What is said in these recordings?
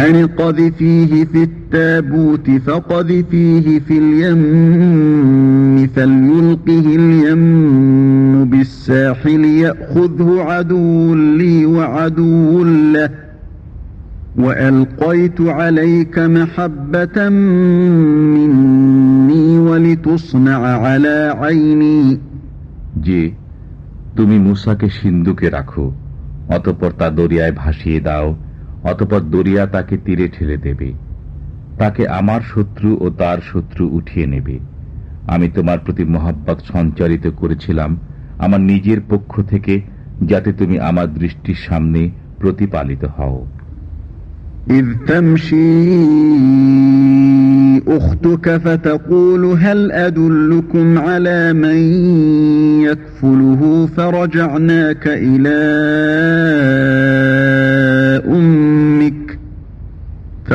أن قذفيه في التابوت فقذفيه في اليم فليلقه اليم بالساحل يأخذه عدو لي وعدو له وألقيت عليك محبة مني ولتصنع على عيني যে তুমি মুসাকে সিন্ধুকে রাখো অতপর তা দরিয়ায় ভাসিয়ে দাও অতপর দরিয়া তাকে তীরে ঠেলে দেবে তাকে আমার শত্রু ও তার শত্রু উঠিয়ে নেবে আমি তোমার প্রতি মহাব্বত সঞ্চারিত করেছিলাম আমার নিজের পক্ষ থেকে যাতে তুমি আমার দৃষ্টির সামনে প্রতিপালিত হও إذ تمشي أختك فتقول هل أدلكم على من يكفله فرجعناك إلى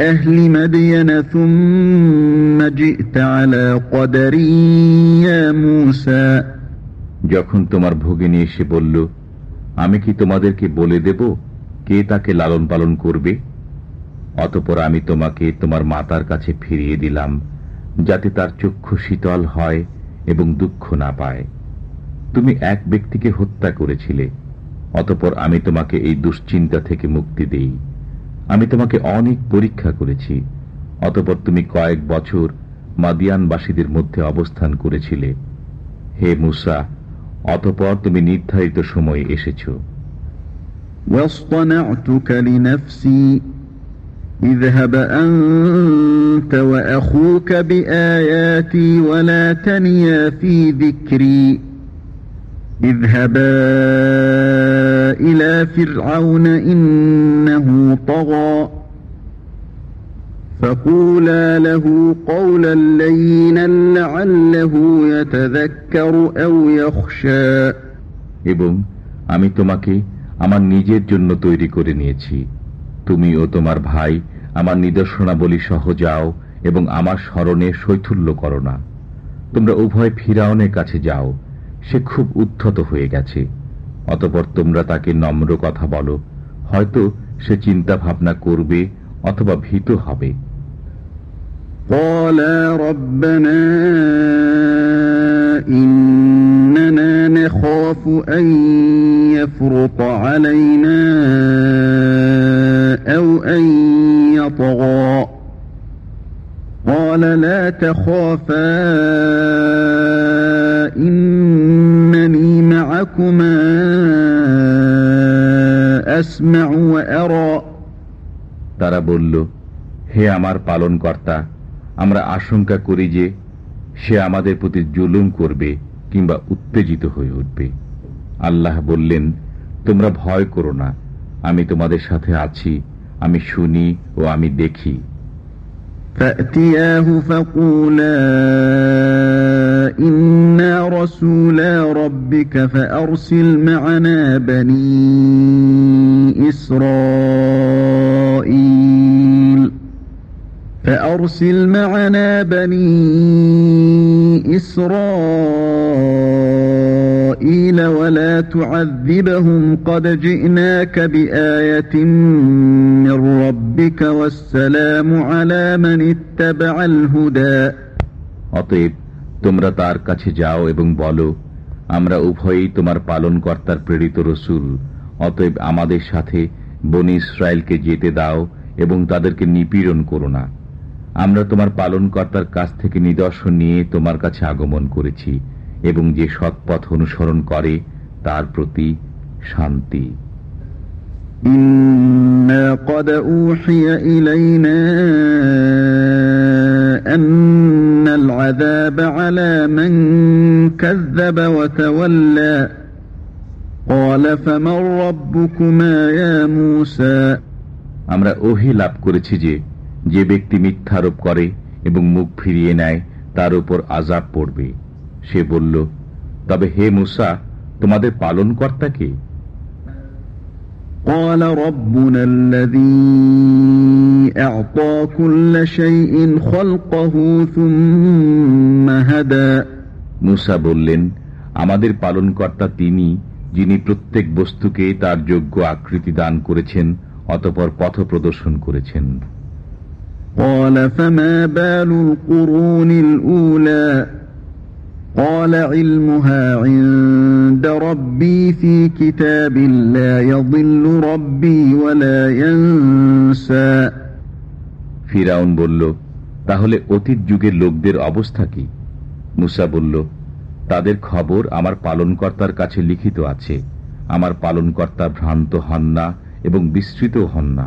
أهل مدين ثم جئت على قدري يا موسى যখন তোমার ভগিনী এসে বলল আমি কি তোমাদেরকে বলে দেব কে তাকে লালন পালন করবে অতপর আমি তোমাকে তোমার মাতার কাছে ফিরিয়ে দিলাম যাতে তার চক্ষু শীতল হয় এবং দুঃখ না পায় তুমি এক ব্যক্তিকে হত্যা করেছিলে অতপর আমি তোমাকে এই দুশ্চিন্তা থেকে মুক্তি দেই আমি তোমাকে অনেক পরীক্ষা করেছি অতপর তুমি কয়েক বছর মাদিয়ানবাসীদের মধ্যে অবস্থান করেছিলে হে মুসা অতপর তুমি নির্ধারিত সময়ে এসেছ اذهب أنت وأخوك بآياتي ولا تنيا في ذكري اذهبا إلى فرعون إنه طغى فقولا له قولا لينا لعله يتذكر أو يخشى এবং আমি তোমাকে আমার নিজের জন্য তৈরি করে নিয়েছি তুমি ও তোমার ভাই আমার নিদর্শনাবলী সহ যাও এবং আমার স্মরণে শৈথুল্য করো না তোমরা উভয় ফিরাউনের কাছে যাও সে খুব উদ্ধত হয়ে গেছে। অতপর তোমরা তাকে নম্র কথা বলো, হয়তো সে চিন্তা ভাবনা করবে অথবা ভীত হবে। আলাইনা قال لا تخافا إنني معكما أسمع وأرى তারা বলল হে আমার পালন কর্তা আমরা আশঙ্কা করি যে সে আমাদের প্রতি জুলুম করবে কিংবা উত্তেজিত হয়ে উঠবে আল্লাহ বললেন তোমরা ভয় করো না আমি তোমাদের সাথে আছি আমি শুনি ও আমি দেখি فأتياه فقولا إنا رسولا ربك فأرسل معنا بني إسرائيل. فأرسل معنا بني إسرائيل ولا تعذبهم قد جئناك بآية من ربك والسلام على من اتبع الهدى অতএব তোমরা তার কাছে যাও এবং বলো আমরা উভয়ই তোমার পালন কর্তার প্রেরিত রসুল অতএব আমাদের সাথে বনি ইসরায়েলকে যেতে দাও এবং তাদেরকে নিপীড়ন করো না আমরা তোমার পালন কর্তার কাছ থেকে নিদর্শন নিয়ে তোমার কাছে আগমন করেছি এবং যে সৎ পথ অনুসরণ করে তার প্রতি শান্তি। আমরা ওহি লাভ করেছি যে যে ব্যক্তি মিথ্যারোপ করে এবং মুখ ফিরিয়ে নেয় তার উপর আজাব পড়বে। সে বলল তবে হে মুসা তোমাদের পালনকর্তা কে? মুসা বললেন আমাদের পালন কর্তা তিনি যিনি প্রত্যেক বস্তুকে তার যোগ্য আকৃতি দান করেছেন অতপর পথ প্রদর্শন করেছেন। قال فما بال القرون الأولى قال علمها عند ربي في كتاب لا يضل ربي ولا ينسى ফিরাউন বলল তাহলে অতীত যুগের লোকদের অবস্থা কি মুসা বলল তাদের খবর আমার পালনকর্তার কাছে লিখিত আছে আমার পালনকর্তা ভ্রান্ত হন না এবং বিস্তৃত হন না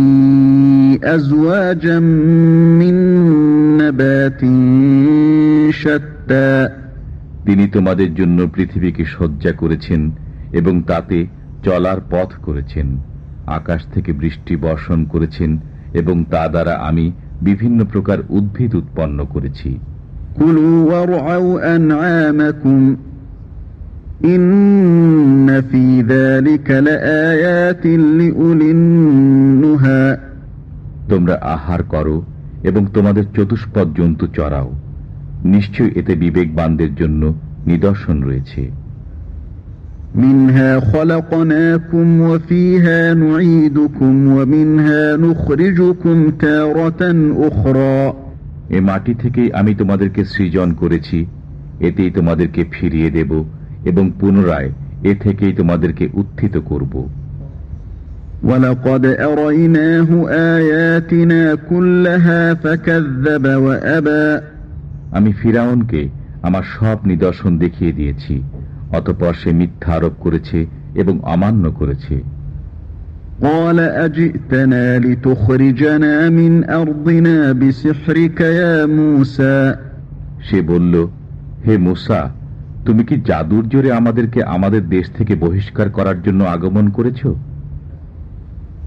أزواجا من نبات شتى তিনি তোমাদের জন্য পৃথিবীকে সজ্জা করেছেন এবং তাতে চলার পথ করেছেন আকাশ থেকে বৃষ্টি বর্ষণ করেছেন এবং তা দ্বারা আমি বিভিন্ন প্রকার উদ্ভিদ উৎপন্ন করেছি كلوا وارعوا أنعامكم إن في তোমরা আহার করো এবং তোমাদের চতুষ্পদ জন্তু চড়াও নিশ্চয় এতে বিবেকবানদের জন্য নিদর্শন রয়েছে منها خلقناكم وفيها نعيدكم ومنها نخرجكم تارة أخرى এ মাটি থেকেই আমি তোমাদেরকে সৃজন করেছি এতেই তোমাদেরকে ফিরিয়ে দেব এবং পুনরায় এ থেকেই তোমাদেরকে উত্থিত করব ولقد أريناه آياتنا كلها فكذب وأبى আমি ফিরাউনকে আমার সব নিদর্শন দেখিয়ে দিয়েছি অতপর সে মিথ্যা আরোপ করেছে এবং অমান্য করেছে قال أجئتنا لتخرجنا من أرضنا بسحرك يا موسى সে বলল হে মুসা তুমি কি জাদুর জোরে আমাদেরকে আমাদের দেশ থেকে বহিষ্কার করার জন্য আগমন করেছ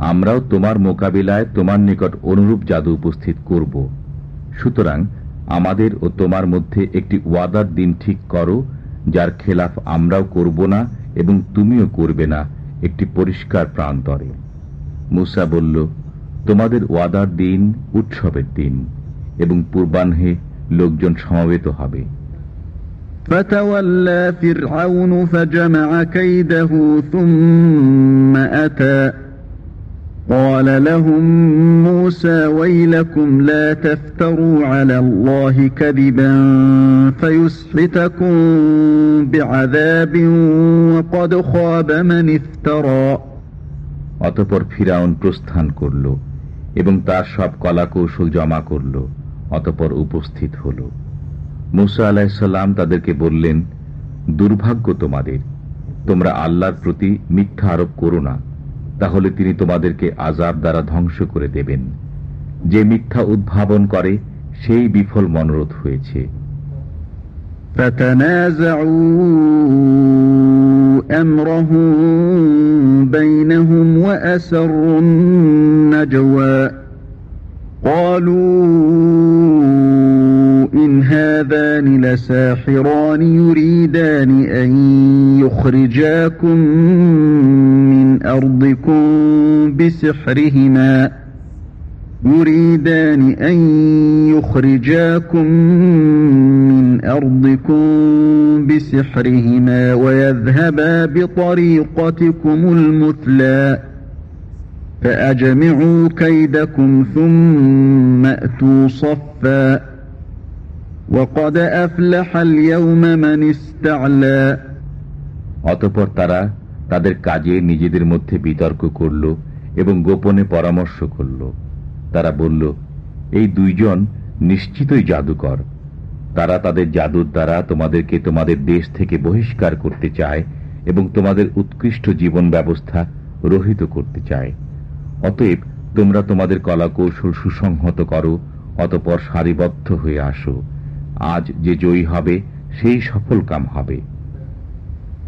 আমরাও তোমার মোকাবিলায় তোমার নিকট অনুরূপ জাদু উপস্থিত করব। সুতরাং আমাদের ও তোমার মধ্যে একটি ওয়াদার দিন ঠিক করো, যার খেলাফ আমরাও করব না এবং তুমিও করবে না, একটি পরিষ্কার প্রান্তরে। মুসা বলল, তোমাদের ওয়াদার দিন উৎসবের দিন এবং পূর্বাহ্নে লোকজন সমাবেত হবে। قال لهم موسى ويلكم لا تفتروا على الله كذبا فيسحتكم بعذاب وقد خاب من افترى অতপর ফিরাউন প্রস্থান করল এবং তার সব কলাকৌশল জমা করল অতপর উপস্থিত হল মুসা আলাহিসাল্লাম তাদেরকে বললেন দুর্ভাগ্য তোমাদের তোমরা আল্লাহর প্রতি মিথ্যা আরোপ করো না তাহলে তিনি তোমাদেরকে আজাব দ্বারা ধ্বংস করে দেবেন যে মিথ্যা উদ্ভাবন করে সেই বিফল মনোরোধ হয়েছে فتنازعوا أمرهم بينهم وأسروا النجوى قالوا إن هذان لساحران يريدان أن يخرجاكم من أرضكم بسحرهما يريدان أن يخرجاكم من من أرضكم بسحرهما ويذهبا بطريقتكم المثلى فأجمعوا كيدكم ثم أتوا صفا وقد أفلح اليوم من استعلى অতপর তারা তাদের কাজে নিজেদের মধ্যে বিতর্ক করল এবং গোপনে পরামর্শ করল। তারা বলল, এই দুইজন নিশ্চিতই জাদুকর। তারা তাদের জাদুর দ্বারা তোমাদেরকে তোমাদের দেশ থেকে বহিষ্কার করতে চায় এবং তোমাদের উৎকৃষ্ট জীবন ব্যবস্থা রহিত করতে চায়। অতএব তোমরা তোমাদের কলা কৌশল সুসংহত করো, অতপর সারিবদ্ধ হয়ে আসো। আজ যে জয়ী হবে, সেই সফল কাম হবে।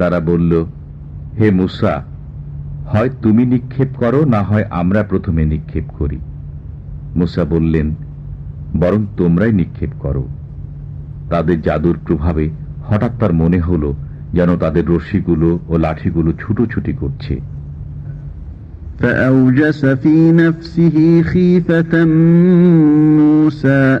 তারা বলল হে মুসা হয় তুমি নিক্ষেপ করো না হয় আমরা প্রথমে নিক্ষেপ করি মুসা বললেন বরং তোমরাই নিক্ষেপ করো তাদের জাদুর প্রভাবে হঠাৎ তার মনে হলো যেন তাদের রশ্মিগুলো ও লাঠিগুলো ছুটোছুটি করছে فأوجس في نفسه خيفة موسى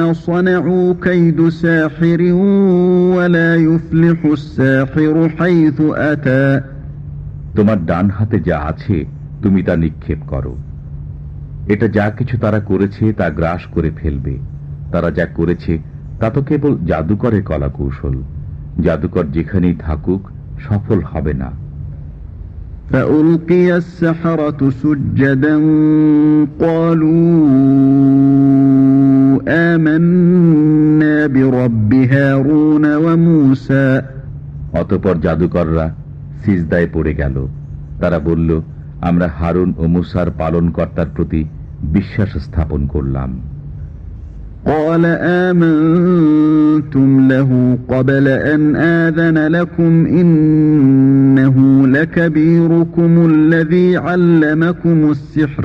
صنعوا كيد ساحر ولا يفلح الساحر حيث أتى তোমার ডান হাতে যা আছে তুমি তা নিক্ষেপ করো এটা যা কিছু তারা করেছে তা গ্রাস করে ফেলবে তারা যা করেছে তা তো কেবল জাদুকরের কলা কৌশল জাদুকর যেখানেই থাকুক সফল হবে না فألقي السحرة سجدا قالوا অতপর জাদুকররা সিজদায় পড়ে গেল তারা বলল আমরা হারুন ও মুসার পালনকর্তার প্রতি বিশ্বাস স্থাপন করলাম قال آمنتم له قبل أن آذن لكم إنه لكبيركم الذي علمكم السحر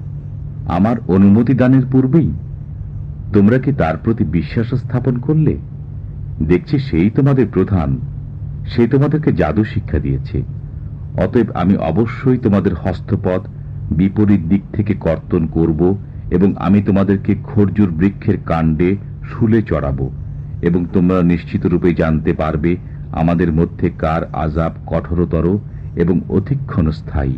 আমার অনুমতি দানের পূর্বেই? তোমরা কি তার প্রতি বিশ্বাস স্থাপন করলে? দেখছি সেই তোমাদের প্রধান, সে তোমাদেরকে জাদু শিক্ষা দিয়েছে। অতএব আমি অবশ্যই তোমাদের হস্তপথ, বিপরীত দিক থেকে কর্তন করব এবং আমি তোমাদেরকে খরজুর বৃক্ষের কাণ্ডে শুলে চড়াবো এবং তোমরা নিশ্চিত রূপে জানতে পারবে আমাদের মধ্যে কার আজাব কঠোরতর এবং অধিক্ষণ স্থায়ী।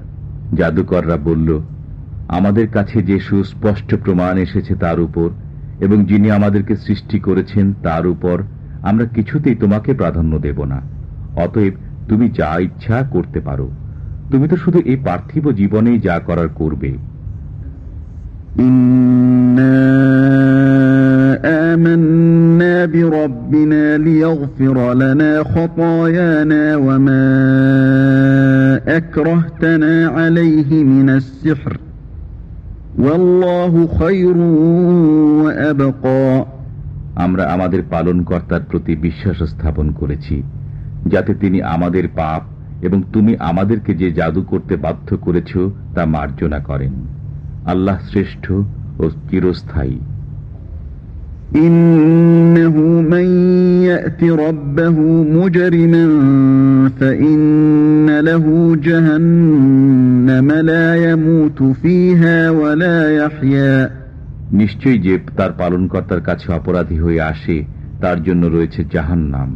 জাদুকররা বলল, আমাদের কাছে যে সুস্পষ্ট প্রমাণ এসেছে তার উপর, এবং যিনি আমাদেরকে সৃষ্টি করেছেন তার উপর, আমরা কিছুতেই তোমাকে প্রাধান্য দেব না। অতএব তুমি যা ইচ্ছা করতে পারো। তুমি তো শুধু এই পার্থিব জীবনেই যা করার করবে। إنا آمنا بربنا ليغفر لنا خطايانا وما أكرهتنا عليه من السحر والله خير وأبقى আমরা আমাদের পালনকর্তার প্রতি বিশ্বাস স্থাপন করেছি যাতে তিনি আমাদের পাপ এবং তুমি আমাদেরকে যে জাদু করতে বাধ্য করেছ তা মার্জনা করেন আল্লাহ শ্রেষ্ঠ ও চিরস্থায়ী إنه من يأت ربه مجرما فإن له جهنم لا يموت فيها ولا يحيا নিশ্চয়ই যে তার পালনকর্তার কাছে অপরাধী হয়ে আসে তার জন্য রয়েছে জাহান নাম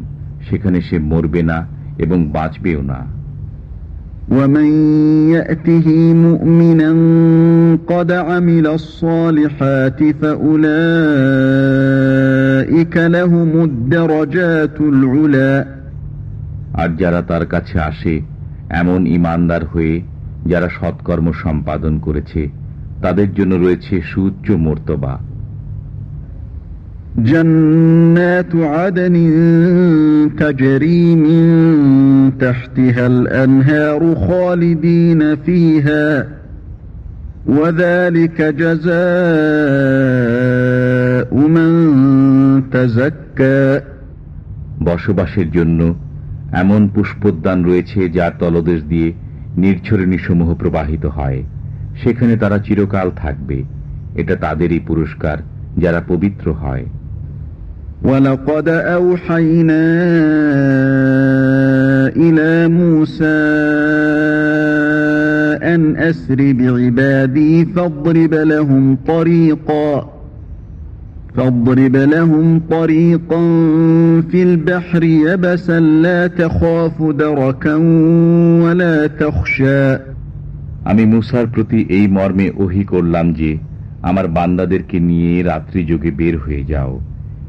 সেখানে সে মরবে না এবং বাঁচবেও না ومن يأته مؤمنا قد عمل الصالحات فأولئك لهم الدرجات العلا আর যারা তার কাছে আসে এমন ইমানদার হয়ে যারা সৎকর্ম সম্পাদন করেছে তাদের জন্য রয়েছে সুউচ্চ মর্তবা جنات عدن تجري من تحتها الأنهار خالدين فيها وذلك جزاء من تزكى বসবাসের জন্য এমন পুষ্পোদ্যান রয়েছে যার তলদেশ দিয়ে নির্ঝরণীসমূহ প্রবাহিত হয় সেখানে তারা চিরকাল থাকবে এটা তাদেরই পুরস্কার যারা পবিত্র হয় ولقد أوحينا إلى موسى أن أسر بعبادي فاضرب لهم طريقا فاضرب لهم طريقا في البحر يبسا لا تخاف دركا ولا تخشى আমি মুসার প্রতি এই মর্মে ওহি করলাম যে আমার বান্দাদেরকে নিয়ে রাত্রি যোগে বের হয়ে যাও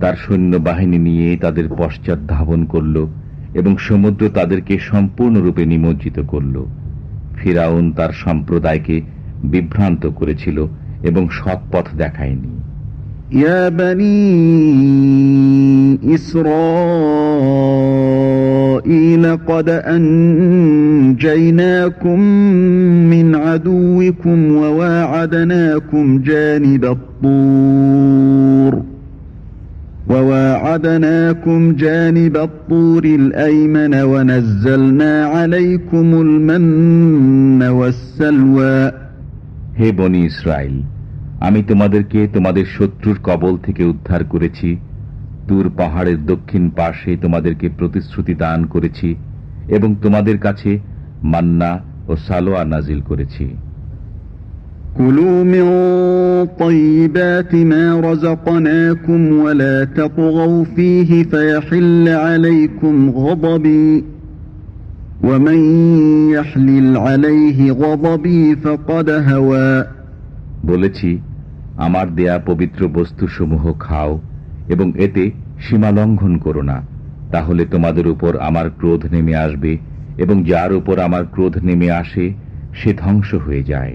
তার সৈন্যবাহিনী নিয়ে তাদের পশ্চাৎ ধাবন করল এবং সমুদ্র তাদেরকে সম্পূর্ণরূপে নিমজ্জিত করল ফিরাউন তার সম্প্রদায়কে বিভ্রান্ত করেছিল এবং সৎ পথ দেখায়নি يا بني إسرائيل قد أنجيناكم من عدوكم وواعدناكم جانب الطور وواعدناكم جانب الطور الأيمن ونزلنا عليكم المن والسلوى হে বনি ইসরায়েল আমি তোমাদেরকে তোমাদের শত্রুর কবল থেকে উদ্ধার করেছি দূর পাহাড়ের দক্ষিণ পাশে তোমাদেরকে প্রতিশ্রুতি দান করেছি এবং তোমাদের কাছে মান্না ও সালোয়া নাজিল করেছি كلوا من طيبات ما رزقناكم ولا تطغوا فيه فيحل عليكم غضبي ومن يحلل عليه غضبي فقد هوى বলেছি আমার দেয়া পবিত্র বস্তুসমূহ খাও এবং এতে সীমা লঙ্ঘন করো না তাহলে তোমাদের উপর আমার ক্রোধ নেমে আসবে এবং যার উপর আমার ক্রোধ নেমে আসে সে ধ্বংস হয়ে যায়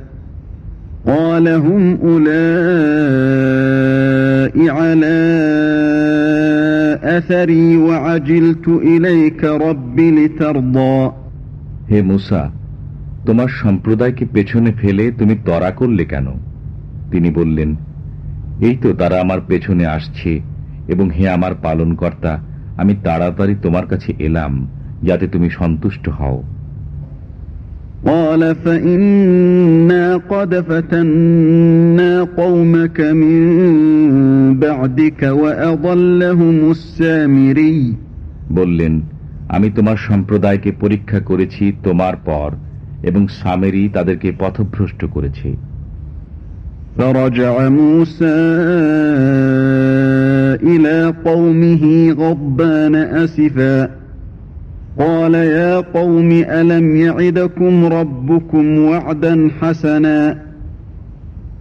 قال هم أولئك على أثري وعجلت إليك رب لترضى হে মুসা তোমার সম্প্রদায়কে পেছনে ফেলে তুমি তরা করলে কেন তিনি বললেন এই তো তারা আমার পেছনে আসছে এবং হে আমার পালনকর্তা আমি তাড়াতাড়ি তোমার কাছে এলাম যাতে তুমি সন্তুষ্ট হও قال فإنا قد فتنا قومك من بعدك وأضلهم السامري বললেন আমি তোমার সম্প্রদায়কে পরীক্ষা করেছি তোমার পর এবং সামেরি তাদেরকে পথভ্রষ্ট করেছে فرجع موسى إلى قومه غضبان أسفا قال يا قوم ألم يعدكم ربكم وعدا حسنا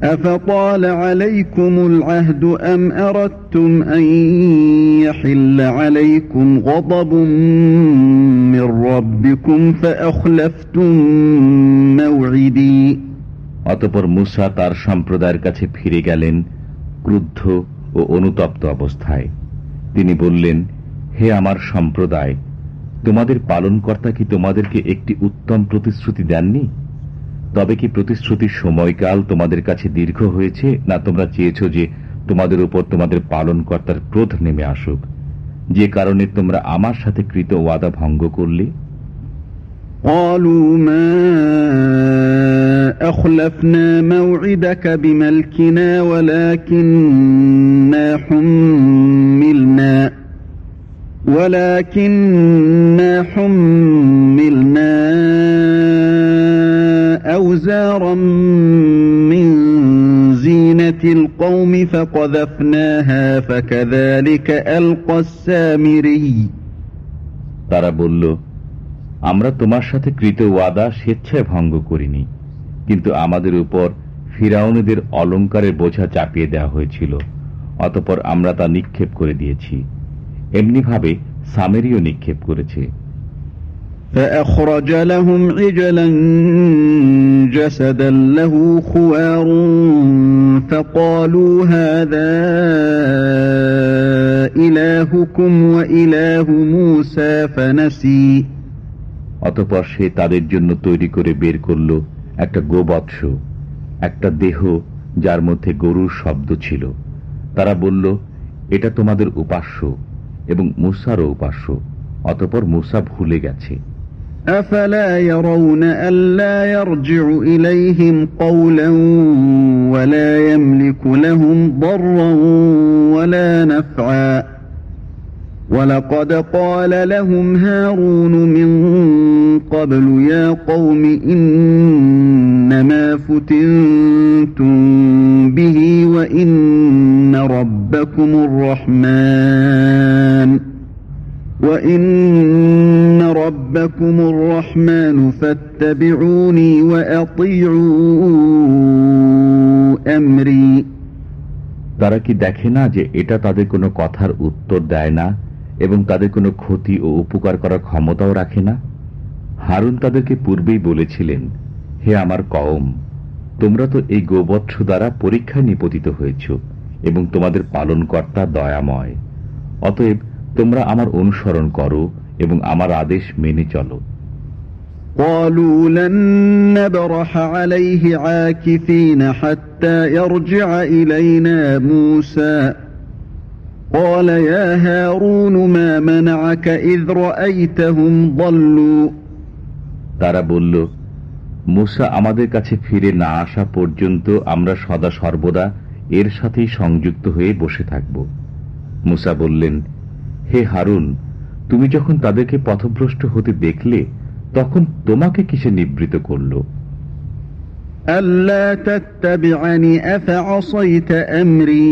أفطال عليكم العهد أم أردتم أن يحل عليكم غضب من ربكم فأخلفتم موعدي অতপর মুসা তার সম্প্রদায়ের কাছে ফিরে গেলেন ক্রুদ্ধ ও অনুতপ্ত অবস্থায় তিনি বললেন হে আমার সম্প্রদায় তোমাদের পালনকর্তা কি তোমাদেরকে একটি উত্তম প্রতিশ্রুতি দেননি তবে কি প্রতিশ্রুতির সময়কাল তোমাদের কাছে দীর্ঘ হয়েছে না তোমরা চেয়েছ যে তোমাদের উপর তোমাদের পালনকর্তার ক্রোধ নেমে আসুক যে কারণে তোমরা আমার সাথে কৃত ওয়াদা ভঙ্গ করলে قالوا ما أخلفنا موعدك بملكنا ولكننا حملنا ولكننا حملنا أوزارا من زينة القوم فقذفناها فكذلك ألقى السامري তারা বলল আমরা তোমার সাথে কৃত ওয়াদা স্বেচ্ছায় ভঙ্গ করিনি কিন্তু আমাদের উপর ফিরাউনিদের অলঙ্কারের বোঝা চাপিয়ে দেওয়া হয়েছিল অতপর আমরা তা নিক্ষেপ করে দিয়েছি এমনিভাবে সামেরিও নিক্ষেপ করেছে فأخرج لهم عجلا جسدا له خوار فقالوا هذا إلهكم وإله موسى فنسي অতপর সে তাদের জন্য তৈরি করে বের করল একটা গোবৎস একটা দেহ যার মধ্যে গরুর শব্দ ছিল তারা বলল এটা তোমাদের উপাস্য এবং মুসারও উপাস্য অতপর মুসা ভুলে গেছে أفلا يرون ألا يرجع إليهم قولا ولا يملك لهم ضرا ولا نفعا ولقد قال لهم هارون من قبل يا قوم إنما فتنتم به وإن ربكم الرحمن وإن ربكم الرحمن فاتبعوني وأطيعوا أمري তারা কি দেখে না যে এটা তাদের কোনো কথার উত্তর দেয় না এবং তাদের কোনো ক্ষতি ও উপকার করার ক্ষমতাও রাখে না। হারুন তাদেরকে পূর্বেই বলেছিলেন, হে আমার কম তোমরা তো এই গোবৎস দ্বারা পরীক্ষায় নিপতিত হয়েছ এবং তোমাদের পালনকর্তা দয়াময়। অতএব তোমরা আমার অনুসরণ করো এবং আমার আদেশ মেনে চলো। قالوا لن نبرح عليه عاكفين حتى قال يا هارون ما منعك إذ رأيتهم ضلوا তারা বলল মুসা আমাদের কাছে ফিরে না আসা পর্যন্ত আমরা সদা সর্বদা এর সাথেই সংযুক্ত হয়ে বসে থাকব মুসা বললেন হে হারুন তুমি যখন তাদেরকে পথভ্রষ্ট হতে দেখলে তখন তোমাকে কিসে নিবৃত করল ألا تتبعني أفعصيت أمري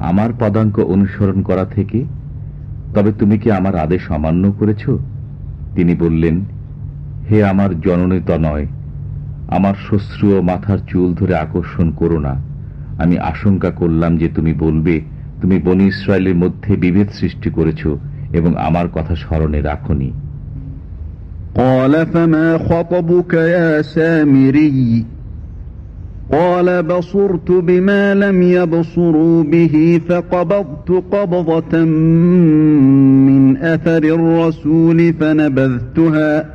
আমার পদাঙ্ক অনুসরণ করা থেকে তবে তুমি কি আমার আদেশ অমান্য করেছ তিনি বললেন হে আমার জননী তনয় আমার শ্বশ্রু ও মাথার চুল ধরে আকর্ষণ করো না আমি আশঙ্কা করলাম যে তুমি বলবে তুমি বনি ইসরায়েলের মধ্যে বিভেদ সৃষ্টি করেছ এবং আমার কথা স্মরণে রাখনি قال فما خطبك يا سامري قال بصرت بما لم يبصروا به فقبضت قبضة من أثر الرسول فنبذتها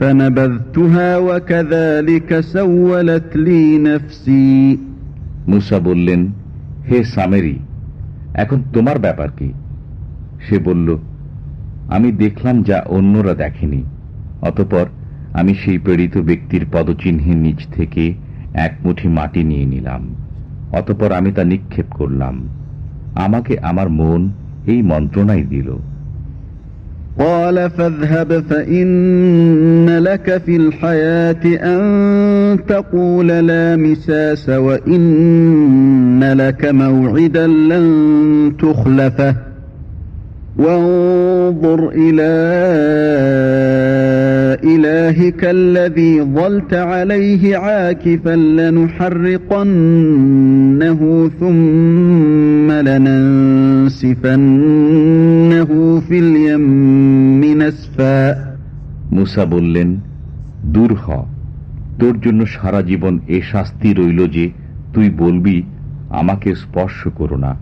فنبذتها وكذلك سولت لي نفسي মুসা বললেন হে সামেরি এখন তোমার ব্যাপার কি সে বলল আমি দেখলাম যা অন্যরা দেখেনি অতপর আমি সেই প্রেরিত ব্যক্তির পদচিহ্নের নিচ থেকে এক মুঠি মাটি নিয়ে নিলাম অতপর আমি তা নিক্ষেপ করলাম আমাকে আমার মন এই মন্ত্রণাই দিল قال فاذهب فإن لك في الحياة أن تقول لا مساس وإن لك موعدا لن تخلفه وانظر إلى إلهك الذي ظلت عليه عاكفا لنحرقنه ثم لننسفنه في اليم نسفا মুসা বললেন দূর হ তোর জন্য সারা জীবন এ শাস্তি রইল যে তুই বলবি আমাকে স্পর্শ করো না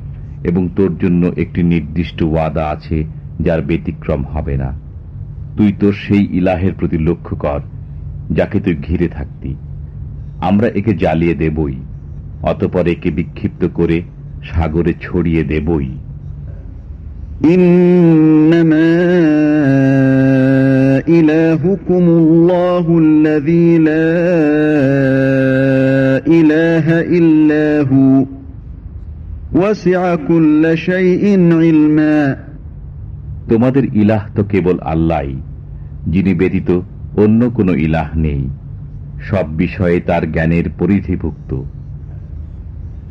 এবং তোর জন্য একটি নির্দিষ্ট ওয়াদা আছে যার ব্যতিক্রম হবে না তুই তোর সেই ইলাহের প্রতি লক্ষ্য কর যাকে তুই ঘিরে থাকতি আমরা একে জ্বালিয়ে দেবই অতপর একে বিক্ষিপ্ত করে সাগরে ছড়িয়ে দেবই إنما إلهكم الله الذي لا إله إلا هو وسع كل شيء علما তোমাদের ইলাহ তো কেবল আল্লাহ যিনি ব্যতীত অন্য কোনো ইলাহ নেই সব বিষয়ে তার জ্ঞানের পরিধিভুক্ত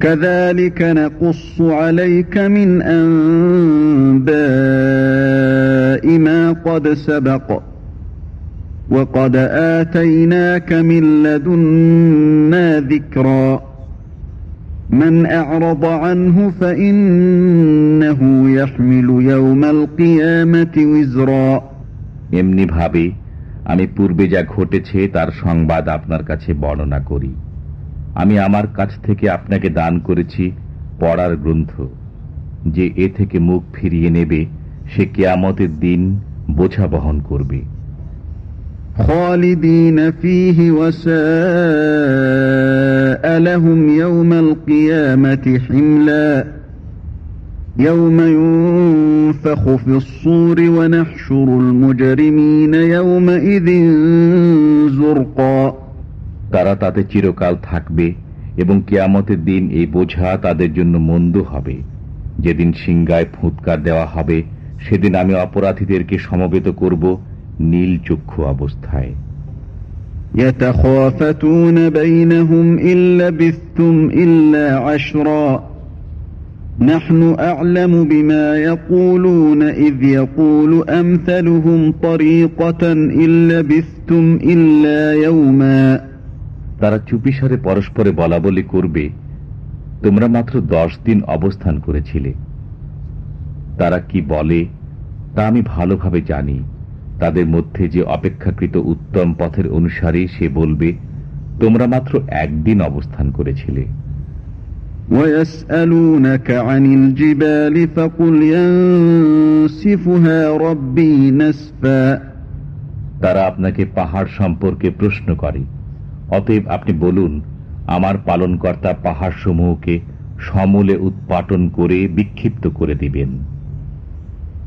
كذلك نقص عليك من أنباء ما قد سبق وقد آتيناك من لدنا ذكرا من أعرض عنه فإنه يحمل يوم القيامة وزرا এমনি ভাবে আমি পূর্বে যা ঘটেছে তার সংবাদ আপনার কাছে বর্ণনা করি আমি আমার কাছ থেকে আপনাকে দান করেছি পড়ার গ্রন্থ যে এ থেকে মুখ ফিরিয়ে নেবে সে কেয়ামতের দিন বোঝা বহন করবে তারা তাতে চিরকাল থাকবে এবং কেয়ামতের দিন এই বোঝা তাদের জন্য মন্দ হবে। যেদিন সিংগায় ফুৎকার দেওয়া হবে, সেদিন আমি অপরাধীদেরকে সমবেত করব নীল চক্ষু অবস্থায় يتخافتون بينهم إن لبثتم إلا عشرا نحن أعلم بما يقولون إذ يقول أمثلهم طريقة إن لبثتم إلا يوما তারা চুপিসারে পরস্পরে বলা বলি করবে তোমরা মাত্র দশ দিন অবস্থান করেছিলে তারা কি বলে তা আমি ভালোভাবে জানি তাদের মধ্যে যে অপেক্ষাকৃত উত্তম পথের অনুসারে সে বলবে তোমরা মাত্র একদিন অবস্থান করেছিলে ويسألونك عن الجبال فقل ينسفها ربي نسفا তারা আপনাকে পাহাড় সম্পর্কে প্রশ্ন করে অতএব আপনি বলুন আমার পালনকর্তা পাহাড় সমূহকে সমূলে উৎপাটন করে বিক্ষিপ্ত করে দিবেন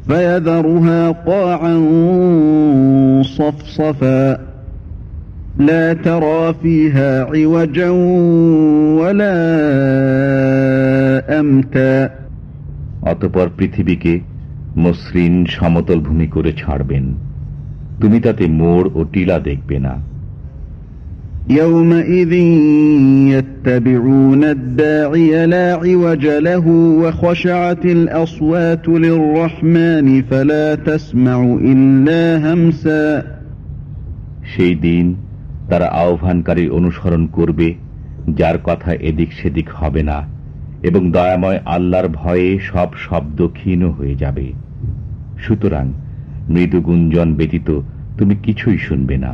فيذرها قاعا صفصفا لا ترى فيها عوجا ولا أمتا অতপর পৃথিবীকে মসৃণ সমতল ভূমি করে ছাড়বেন তুমি তাতে মোড় ও টিলা দেখবে না يومئذ يتبعون الداعي لا عوج له وخشعت الأصوات للرحمن فلا تسمع إلا همسا সেই দিন তারা আহ্বানকারীর অনুসরণ করবে যার কথা এদিক সেদিক হবে না এবং দয়াময় আল্লাহর ভয়ে সব শব্দ ক্ষীণ হয়ে যাবে সুতরাং মৃদু গুঞ্জন ব্যতীত তুমি কিছুই শুনবে না